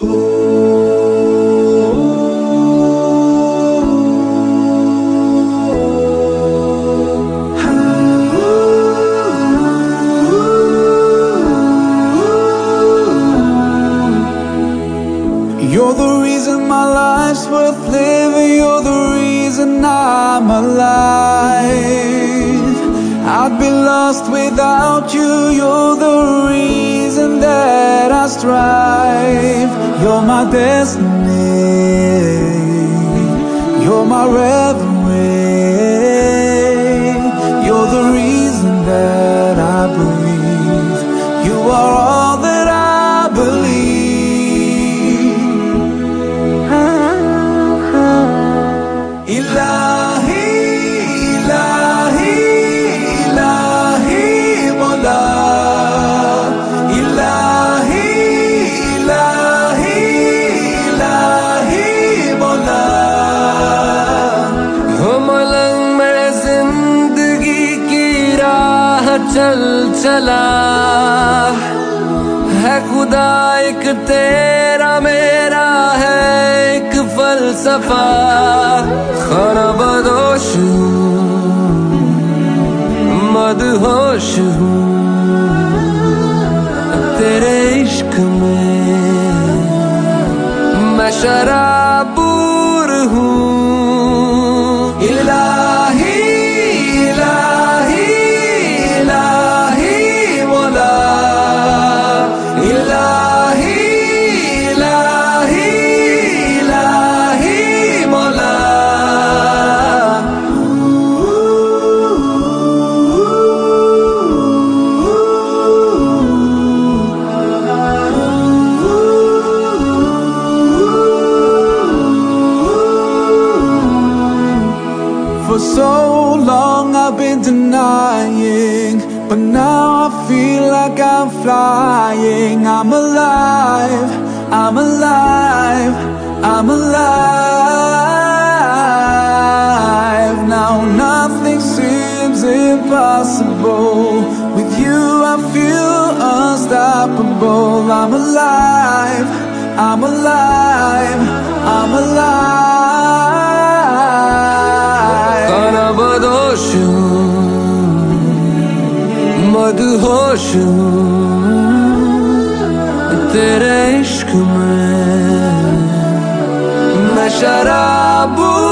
You're the reason my life's worth living. You're the reason I'm alive. I'd be lost without you. You're the reason that I strive. You're my destiny. You're my reverie. You're the reason that I believe. You are all that I believe. Ah. Ilahi, चल चला है खुदा एक तेरा, मेरा है एक फलसफा। खाना बदोश हूँ, मदहोश तेरे इश्क में मैं शराबूर For so long I've been denying, but now I feel like I'm flying. I'm alive, I'm alive, I'm alive. Now nothing seems impossible. With you I feel unstoppable. I'm alive, I'm alive, मदहोश हूँ तेरे इश्क में मैं शराबूर